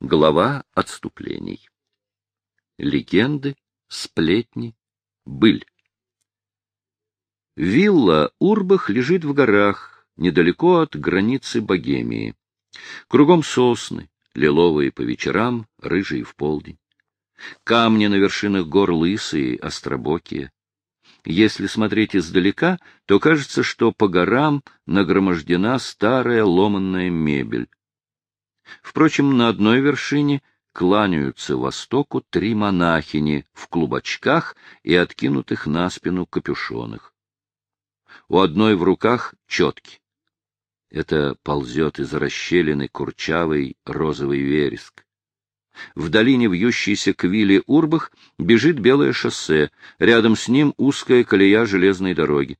Глава отступлений. Легенды, сплетни, быль. Вилла Урбах лежит в горах, недалеко от границы Богемии. Кругом сосны, лиловые по вечерам, рыжие в полдень. Камни на вершинах гор лысые, остробокие. Если смотреть издалека, то кажется, что по горам нагромождена старая ломанная мебель. Впрочем, на одной вершине кланяются востоку три монахини в клубочках и откинутых на спину капюшонах. У одной в руках четки. Это ползет из расщелины курчавый розовый вереск. В долине вьющейся к вилле Урбах бежит белое шоссе, рядом с ним узкая колея железной дороги.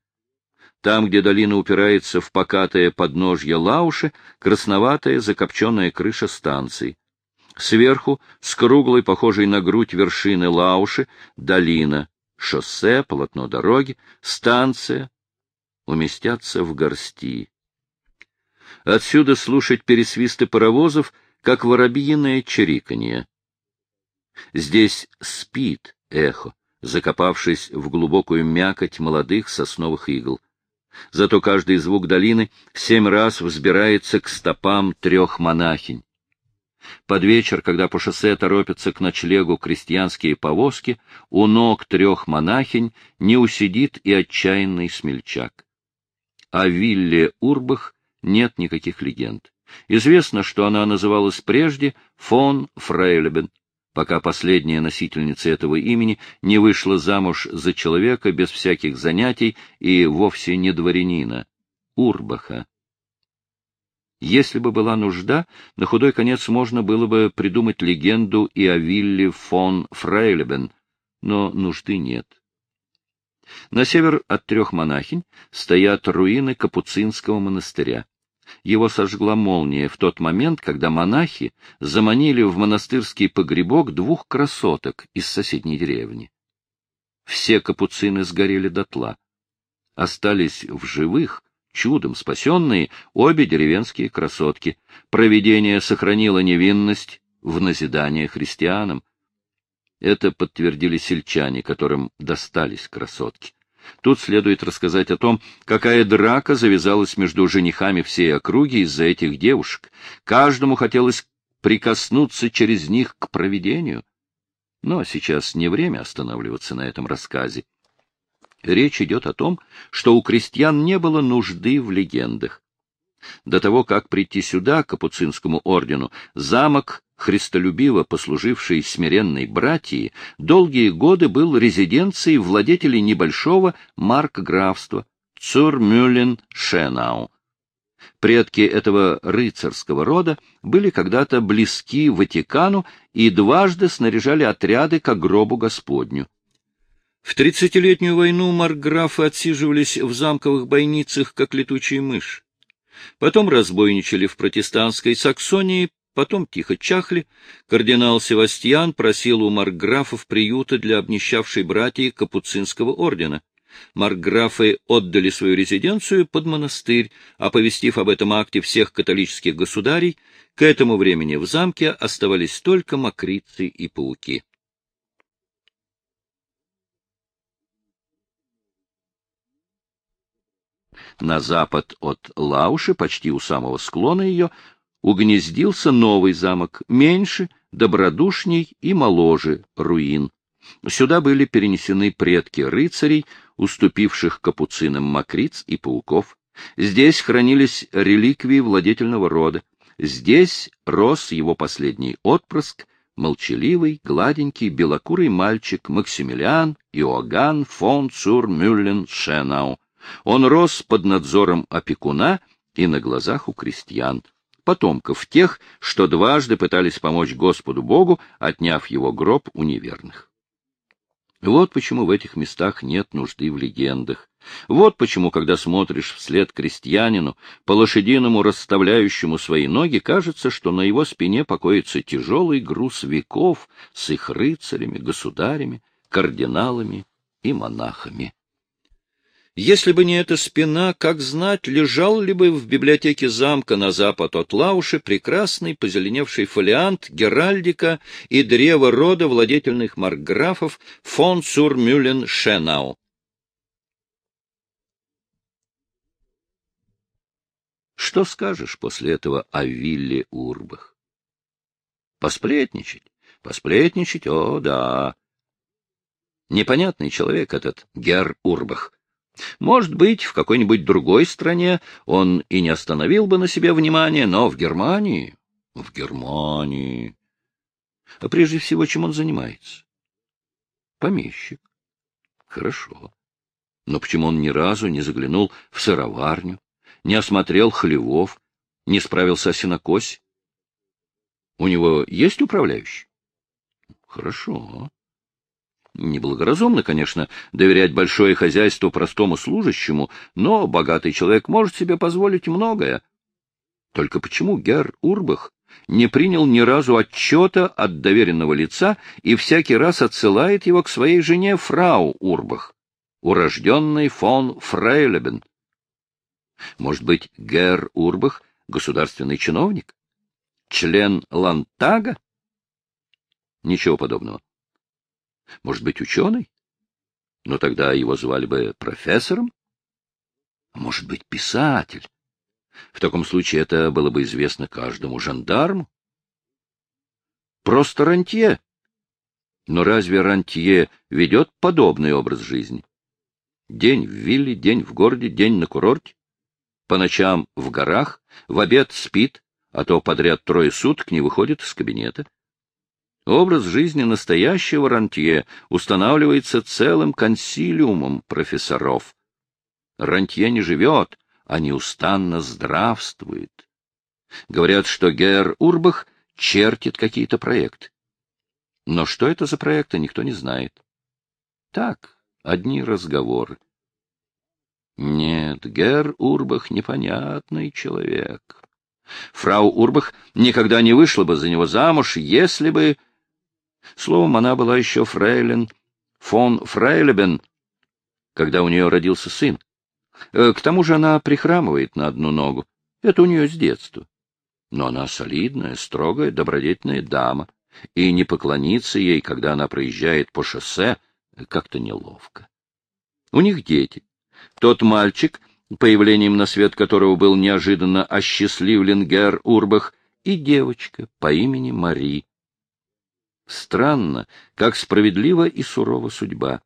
Там, где долина упирается в покатое подножье Лауши, красноватая закопченная крыша станции. Сверху, с круглой, похожей на грудь вершины Лауши, долина, шоссе, полотно дороги, станция уместятся в горсти. Отсюда слушать пересвисты паровозов, как воробьиное чириканье. Здесь спит эхо, закопавшись в глубокую мякоть молодых сосновых игл. Зато каждый звук долины семь раз взбирается к стопам трех монахинь. Под вечер, когда по шоссе торопятся к ночлегу крестьянские повозки, у ног трех монахинь не усидит и отчаянный смельчак. О вилле Урбах нет никаких легенд. Известно, что она называлась прежде фон Фрейлебен, пока последняя носительница этого имени не вышла замуж за человека без всяких занятий и вовсе не дворянина, Урбаха. Если бы была нужда, на худой конец можно было бы придумать легенду и о вилле фон Фрейлебен, но нужды нет. На север от трех монахинь стоят руины Капуцинского монастыря. Его сожгла молния в тот момент, когда монахи заманили в монастырский погребок двух красоток из соседней деревни. Все капуцины сгорели дотла. Остались в живых, чудом спасенные, обе деревенские красотки. Провидение сохранило невинность в назидание христианам. Это подтвердили сельчане, которым достались красотки. Тут следует рассказать о том, какая драка завязалась между женихами всей округи из-за этих девушек. Каждому хотелось прикоснуться через них к провидению. Но сейчас не время останавливаться на этом рассказе. Речь идет о том, что у крестьян не было нужды в легендах. До того, как прийти сюда, к Капуцинскому ордену, замок христолюбиво послуживший смиренной братьи, долгие годы был резиденцией владетелей небольшого маркграфства Цурмюлен-Шенау. Предки этого рыцарского рода были когда-то близки Ватикану и дважды снаряжали отряды к гробу Господню. В тридцатилетнюю войну маркграфы отсиживались в замковых бойницах, как летучие мыши. Потом разбойничали в протестантской Саксонии, потом тихо чахли, кардинал Севастьян просил у маркграфов приюта для обнищавшей братьи Капуцинского ордена. Маркграфы отдали свою резиденцию под монастырь, оповестив об этом акте всех католических государей, к этому времени в замке оставались только мокрицы и пауки. На запад от Лауши, почти у самого склона ее, угнездился новый замок, меньше, добродушней и моложе руин. Сюда были перенесены предки рыцарей, уступивших капуцинам мокриц и пауков. Здесь хранились реликвии владетельного рода. Здесь рос его последний отпрыск, молчаливый, гладенький, белокурый мальчик Максимилиан Иоганн фон Цур-Мюллен-Шенау. Он рос под надзором опекуна и на глазах у крестьян потомков тех, что дважды пытались помочь Господу Богу, отняв его гроб у неверных. Вот почему в этих местах нет нужды в легендах. Вот почему, когда смотришь вслед крестьянину, по-лошадиному расставляющему свои ноги, кажется, что на его спине покоится тяжелый груз веков с их рыцарями, государями, кардиналами и монахами. Если бы не эта спина, как знать, лежал ли бы в библиотеке замка на запад от Лауши прекрасный позеленевший фолиант Геральдика и древо рода владетельных маркграфов фон Цурмюлен-Шенау. Что скажешь после этого о вилле Урбах? Посплетничать? Посплетничать? О, да. Непонятный человек этот Гер Урбах. Может быть, в какой-нибудь другой стране он и не остановил бы на себе внимание, но в Германии... В Германии... А прежде всего, чем он занимается? Помещик. Хорошо. Но почему он ни разу не заглянул в сыроварню, не осмотрел хлевов, не справился о сенокосе? У него есть управляющий? Хорошо. Неблагоразумно, конечно, доверять большое хозяйство простому служащему, но богатый человек может себе позволить многое. Только почему Герр Урбах не принял ни разу отчета от доверенного лица и всякий раз отсылает его к своей жене фрау Урбах, урожденной фон Фрейлебен? Может быть, Герр Урбах — государственный чиновник? Член Лантага? Ничего подобного. Может быть, ученый? Но тогда его звали бы профессором? Может быть, писатель? В таком случае это было бы известно каждому жандарму. Просто рантье. Но разве рантье ведет подобный образ жизни? День в вилле, день в городе, день на курорте. По ночам в горах, в обед спит, а то подряд трое суток не выходит из кабинета. Образ жизни настоящего рантье устанавливается целым консилиумом профессоров. Рантье не живет, а неустанно здравствует. Говорят, что Гер Урбах чертит какие-то проекты. Но что это за проекты, никто не знает. Так, одни разговоры. Нет, Гер Урбах непонятный человек. Фрау Урбах никогда не вышла бы за него замуж, если бы Словом, она была еще фрейлин фон Фрейлебен, когда у нее родился сын. Э, к тому же она прихрамывает на одну ногу. Это у нее с детства. Но она солидная, строгая, добродетельная дама, и не поклониться ей, когда она проезжает по шоссе, как-то неловко. У них дети. Тот мальчик, появлением на свет которого был неожиданно осчастливлен Гер Урбах, и девочка по имени Мари. Странно, как справедлива и сурова судьба.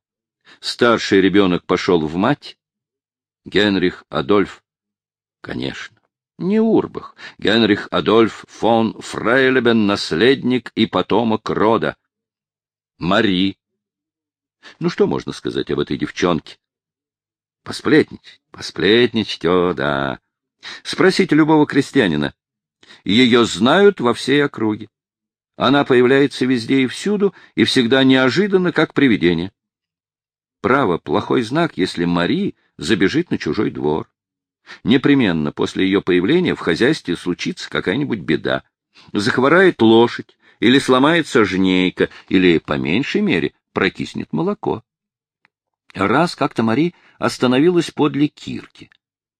Старший ребенок пошел в мать. Генрих Адольф. Конечно, не Урбах. Генрих Адольф фон Фрейлебен, наследник и потомок рода. Мари. Ну, что можно сказать об этой девчонке? Посплетничать, посплетничать, о, да. Спросите любого крестьянина. Ее знают во всей округе. Она появляется везде и всюду, и всегда неожиданно, как привидение. Право, плохой знак, если Мари забежит на чужой двор. Непременно после ее появления в хозяйстве случится какая-нибудь беда. Захворает лошадь, или сломается жнейка, или, по меньшей мере, прокиснет молоко. Раз как-то Мари остановилась подле кирки.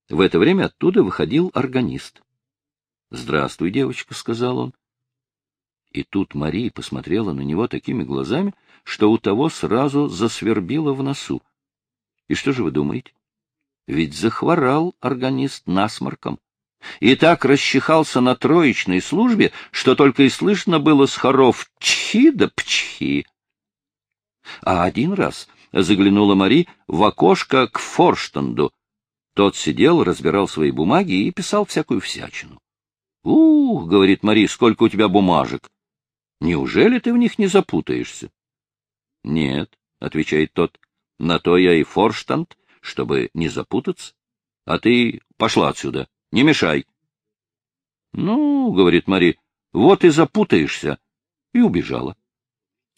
В это время оттуда выходил органист. — Здравствуй, девочка, — сказал он. И тут Мария посмотрела на него такими глазами, что у того сразу засвербило в носу. И что же вы думаете? Ведь захворал органист насморком. И так расчихался на троечной службе, что только и слышно было с хоров «чхи да пчхи». А один раз заглянула Мари в окошко к Форштанду. Тот сидел, разбирал свои бумаги и писал всякую всячину. — Ух, — говорит Мари, — сколько у тебя бумажек! Неужели ты в них не запутаешься? — Нет, — отвечает тот, — на то я и форштант, чтобы не запутаться. А ты пошла отсюда, не мешай. — Ну, — говорит Мари, — вот и запутаешься. И убежала.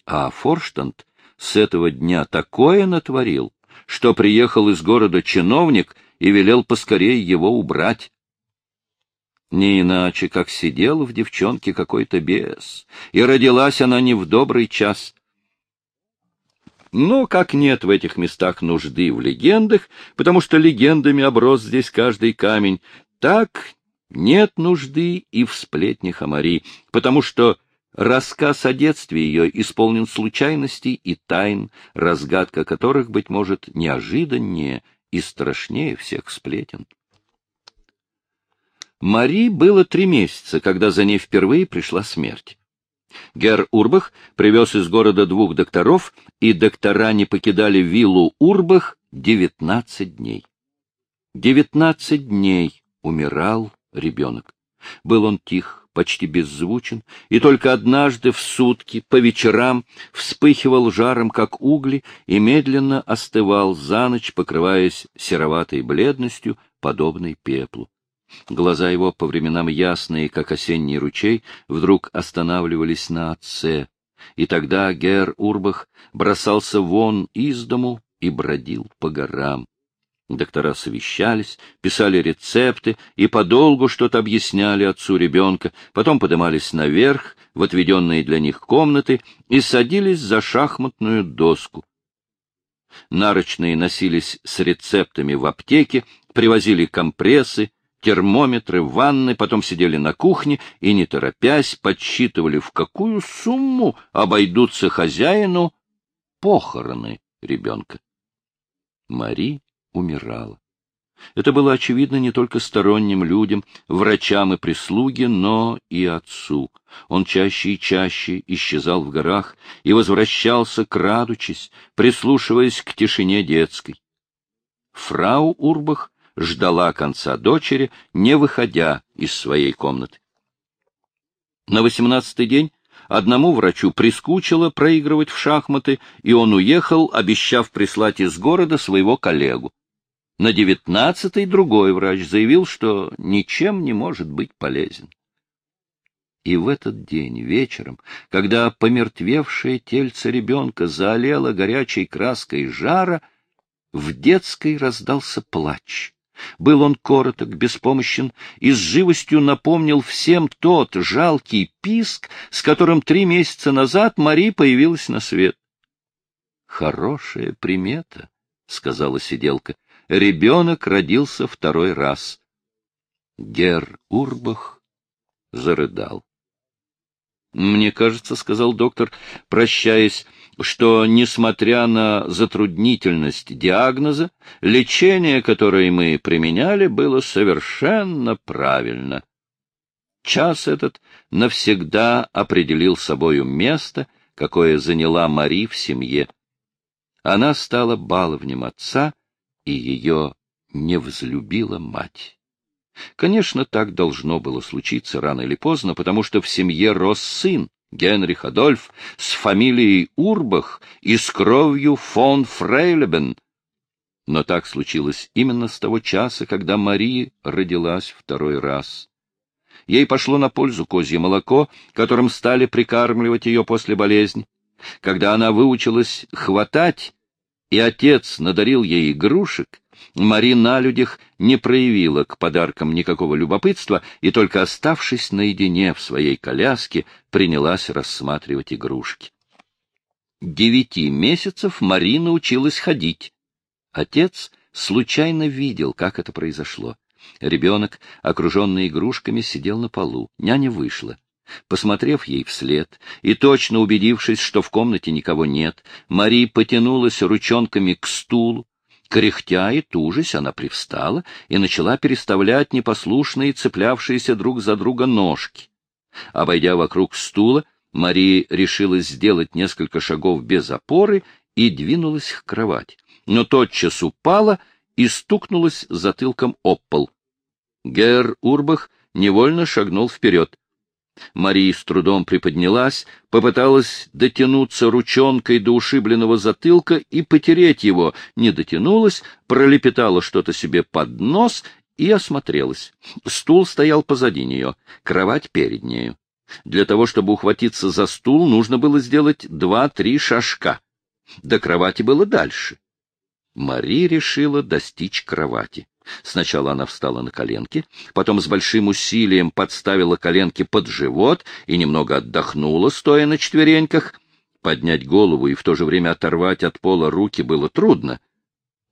А форштант с этого дня такое натворил, что приехал из города чиновник и велел поскорее его убрать. Не иначе, как сидел в девчонке какой-то бес, и родилась она не в добрый час. Но как нет в этих местах нужды в легендах, потому что легендами оброс здесь каждый камень, так нет нужды и в сплетнях о Мари, потому что рассказ о детстве ее исполнен случайностей и тайн, разгадка которых, быть может, неожиданнее и страшнее всех сплетен. Мари было три месяца, когда за ней впервые пришла смерть. Гер Урбах привез из города двух докторов, и доктора не покидали виллу Урбах девятнадцать дней. Девятнадцать дней умирал ребенок. Был он тих, почти беззвучен, и только однажды в сутки, по вечерам, вспыхивал жаром, как угли, и медленно остывал за ночь, покрываясь сероватой бледностью, подобной пеплу. Глаза его, по временам ясные, как осенний ручей, вдруг останавливались на отце, и тогда Гер Урбах бросался вон из дому и бродил по горам. Доктора совещались, писали рецепты и подолгу что-то объясняли отцу ребенка, потом подымались наверх, в отведенные для них комнаты, и садились за шахматную доску. Нарочные носились с рецептами в аптеке, привозили компрессы, термометры, ванны, потом сидели на кухне и, не торопясь, подсчитывали, в какую сумму обойдутся хозяину похороны ребенка. Мари умирала. Это было очевидно не только сторонним людям, врачам и прислуге, но и отцу. Он чаще и чаще исчезал в горах и возвращался, крадучись, прислушиваясь к тишине детской. Фрау Урбах ждала конца дочери, не выходя из своей комнаты. На восемнадцатый день одному врачу прискучило проигрывать в шахматы, и он уехал, обещав прислать из города своего коллегу. На девятнадцатый другой врач заявил, что ничем не может быть полезен. И в этот день, вечером, когда помертвевшее тельце ребенка заолело горячей краской жара, в детской раздался плач. Был он короток, беспомощен и с живостью напомнил всем тот жалкий писк, с которым три месяца назад Мари появилась на свет. — Хорошая примета, — сказала сиделка. Ребенок родился второй раз. Гер Урбах зарыдал. Мне кажется, — сказал доктор, прощаясь, — что, несмотря на затруднительность диагноза, лечение, которое мы применяли, было совершенно правильно. Час этот навсегда определил собою место, какое заняла Мари в семье. Она стала баловнем отца, и ее не взлюбила мать. Конечно, так должно было случиться рано или поздно, потому что в семье рос сын, Генрих Адольф, с фамилией Урбах и с кровью фон Фрейлебен. Но так случилось именно с того часа, когда Мария родилась второй раз. Ей пошло на пользу козье молоко, которым стали прикармливать ее после болезни. Когда она выучилась хватать, и отец надарил ей игрушек, Мари на людях не проявила к подаркам никакого любопытства и, только оставшись наедине в своей коляске, принялась рассматривать игрушки. Девяти месяцев Мари научилась ходить. Отец случайно видел, как это произошло. Ребенок, окруженный игрушками, сидел на полу. Няня вышла. Посмотрев ей вслед и точно убедившись, что в комнате никого нет, Мари потянулась ручонками к стулу, Кряхтя и тужась, она привстала и начала переставлять непослушные, цеплявшиеся друг за друга ножки. Обойдя вокруг стула, Мария решилась сделать несколько шагов без опоры и двинулась к кровати, но тотчас упала и стукнулась затылком об пол. Гер Урбах невольно шагнул вперед. Мария с трудом приподнялась, попыталась дотянуться ручонкой до ушибленного затылка и потереть его, не дотянулась, пролепетала что-то себе под нос и осмотрелась. Стул стоял позади нее, кровать перед нею. Для того, чтобы ухватиться за стул, нужно было сделать два-три шажка. До кровати было дальше. Мари решила достичь кровати. Сначала она встала на коленки, потом с большим усилием подставила коленки под живот и немного отдохнула, стоя на четвереньках. Поднять голову и в то же время оторвать от пола руки было трудно.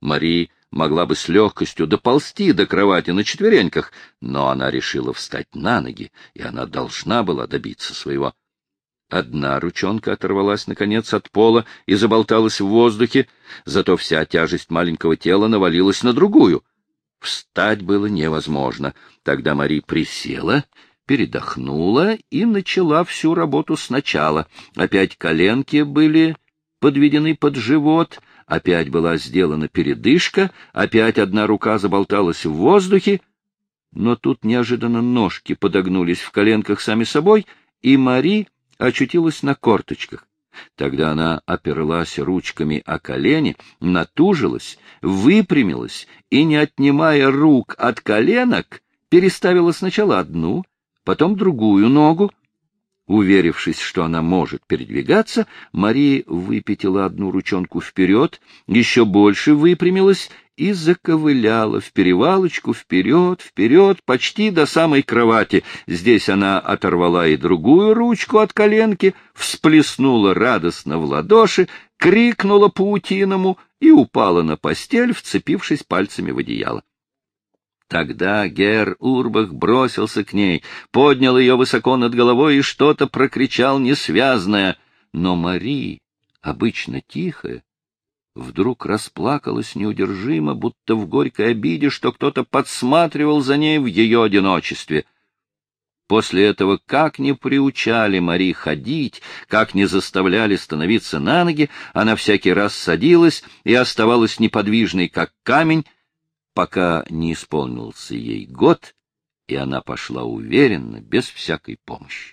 Мари могла бы с легкостью доползти до кровати на четвереньках, но она решила встать на ноги, и она должна была добиться своего. Одна ручонка оторвалась, наконец, от пола и заболталась в воздухе, зато вся тяжесть маленького тела навалилась на другую. Встать было невозможно. Тогда Мари присела, передохнула и начала всю работу сначала. Опять коленки были подведены под живот — Опять была сделана передышка, опять одна рука заболталась в воздухе, но тут неожиданно ножки подогнулись в коленках сами собой, и Мари очутилась на корточках. Тогда она оперлась ручками о колени, натужилась, выпрямилась и, не отнимая рук от коленок, переставила сначала одну, потом другую ногу, Уверившись, что она может передвигаться, Мария выпятила одну ручонку вперед, еще больше выпрямилась и заковыляла в перевалочку вперед, вперед, почти до самой кровати. Здесь она оторвала и другую ручку от коленки, всплеснула радостно в ладоши, крикнула паутиному и упала на постель, вцепившись пальцами в одеяло. Тогда Гер Урбах бросился к ней, поднял ее высоко над головой и что-то прокричал несвязное. Но Мари, обычно тихая, вдруг расплакалась неудержимо, будто в горькой обиде, что кто-то подсматривал за ней в ее одиночестве. После этого, как не приучали Мари ходить, как не заставляли становиться на ноги, она всякий раз садилась и оставалась неподвижной, как камень, пока не исполнился ей год, и она пошла уверенно, без всякой помощи.